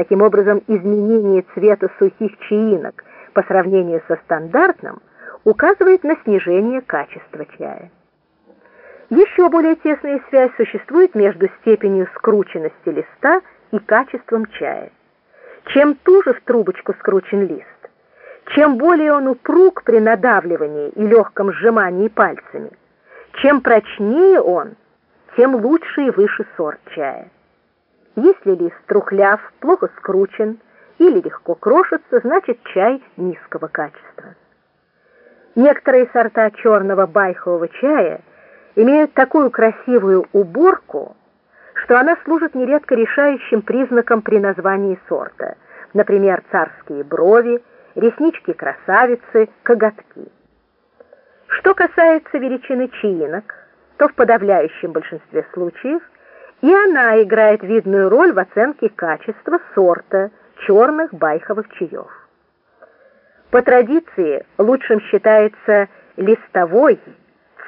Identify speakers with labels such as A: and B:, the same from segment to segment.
A: Таким образом, изменение цвета сухих чаинок по сравнению со стандартным указывает на снижение качества чая. Еще более тесная связь существует между степенью скрученности листа и качеством чая. Чем туже в трубочку скручен лист, чем более он упруг при надавливании и легком сжимании пальцами, чем прочнее он, тем лучше и выше сорт чая. Если лист трухляв, плохо скручен или легко крошится, значит чай низкого качества. Некоторые сорта черного байхового чая имеют такую красивую уборку, что она служит нередко решающим признаком при названии сорта, например, царские брови, реснички красавицы, коготки. Что касается величины чаинок, то в подавляющем большинстве случаев и она играет видную роль в оценке качества сорта черных байховых чаев. По традиции лучшим считается листовой,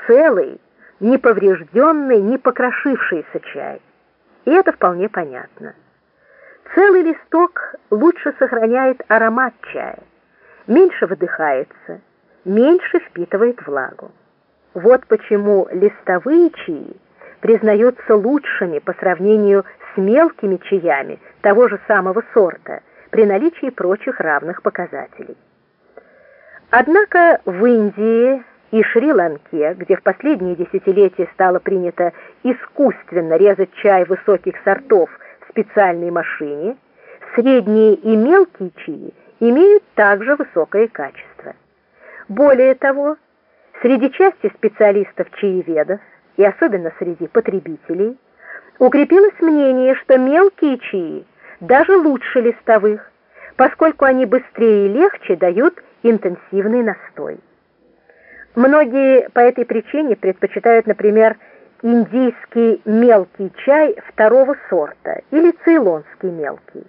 A: целый, неповрежденный, не покрошившийся чай. И это вполне понятно. Целый листок лучше сохраняет аромат чая, меньше выдыхается, меньше впитывает влагу. Вот почему листовые чаи признаются лучшими по сравнению с мелкими чаями того же самого сорта при наличии прочих равных показателей. Однако в Индии и Шри-Ланке, где в последние десятилетия стало принято искусственно резать чай высоких сортов в специальной машине, средние и мелкие чаи имеют также высокое качество. Более того, среди части специалистов-чаеведов и особенно среди потребителей укрепилось мнение, что мелкие чаи даже лучше листовых, поскольку они быстрее и легче дают интенсивный настой. Многие по этой причине предпочитают, например, индийский мелкий чай второго сорта или цейлонский мелкий.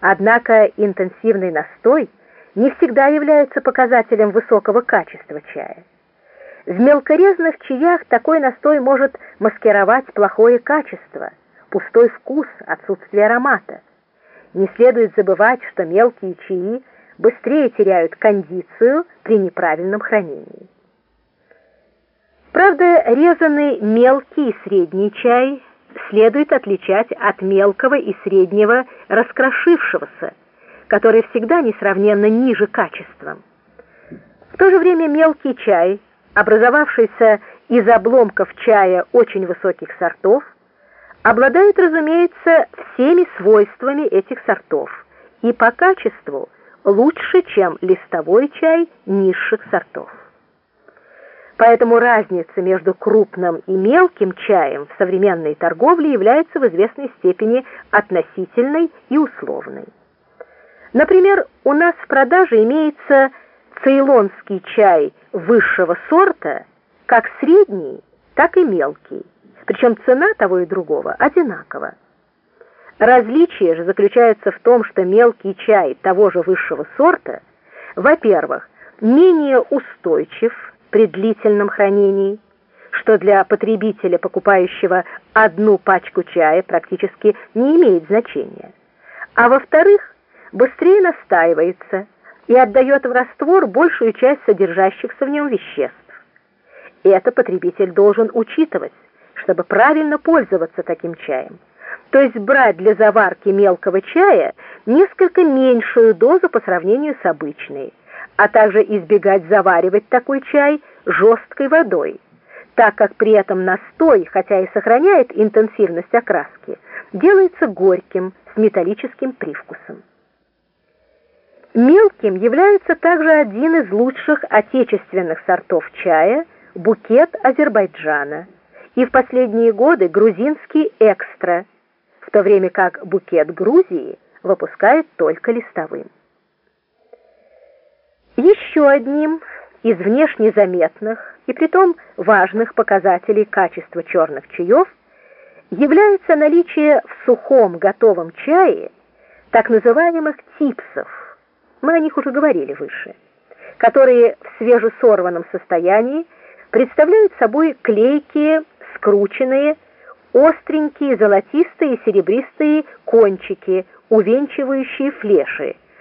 A: Однако интенсивный настой не всегда является показателем высокого качества чая. В мелкорезных чаях такой настой может маскировать плохое качество, пустой вкус, отсутствие аромата. Не следует забывать, что мелкие чаи быстрее теряют кондицию при неправильном хранении. Правда, резанный мелкий и средний чай следует отличать от мелкого и среднего раскрошившегося, который всегда несравненно ниже качеством. В то же время мелкий чай, образовавшийся из обломков чая очень высоких сортов, обладает, разумеется, всеми свойствами этих сортов и по качеству лучше, чем листовой чай низших сортов. Поэтому разница между крупным и мелким чаем в современной торговле является в известной степени относительной и условной. Например, у нас в продаже имеется цейлонский чай высшего сорта, как средний, так и мелкий, причем цена того и другого одинакова. Различие же заключается в том, что мелкий чай того же высшего сорта, во-первых, менее устойчив при длительном хранении, что для потребителя, покупающего одну пачку чая, практически не имеет значения. А во-вторых, быстрее настаивается и отдает в раствор большую часть содержащихся в нем веществ. Это потребитель должен учитывать, чтобы правильно пользоваться таким чаем. То есть брать для заварки мелкого чая несколько меньшую дозу по сравнению с обычной – а также избегать заваривать такой чай жесткой водой, так как при этом настой, хотя и сохраняет интенсивность окраски, делается горьким с металлическим привкусом. Мелким является также один из лучших отечественных сортов чая – букет Азербайджана, и в последние годы грузинский экстра, в то время как букет Грузии выпускает только листовым. Еще одним из внешне заметных и притом важных показателей качества черных чаев является наличие в сухом готовом чае так называемых типсов, мы о них уже говорили выше, которые в свежесорванном состоянии представляют собой клейкие, скрученные, остренькие, золотистые и серебристые кончики, увенчивающие флеши,